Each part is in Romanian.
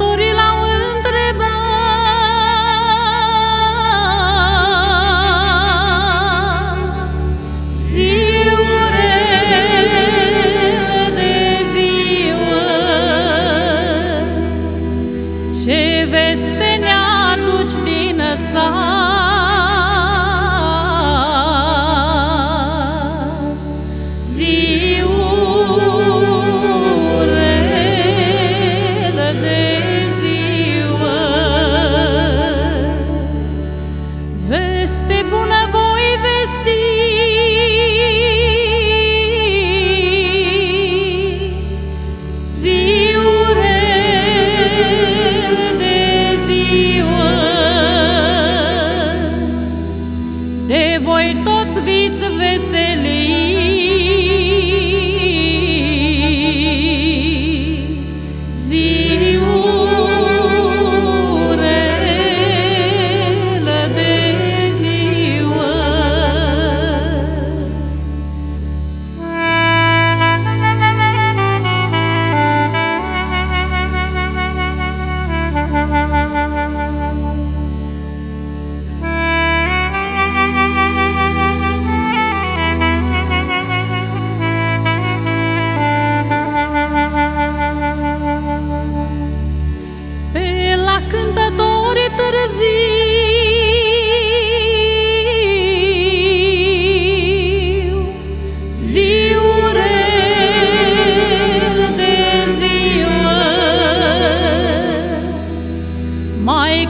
Păstorii l-au întrebat. Ziurele de ziua Ce veste ne aduci din sat voi toți viți veseli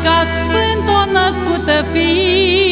Maica Sfânt o născută fi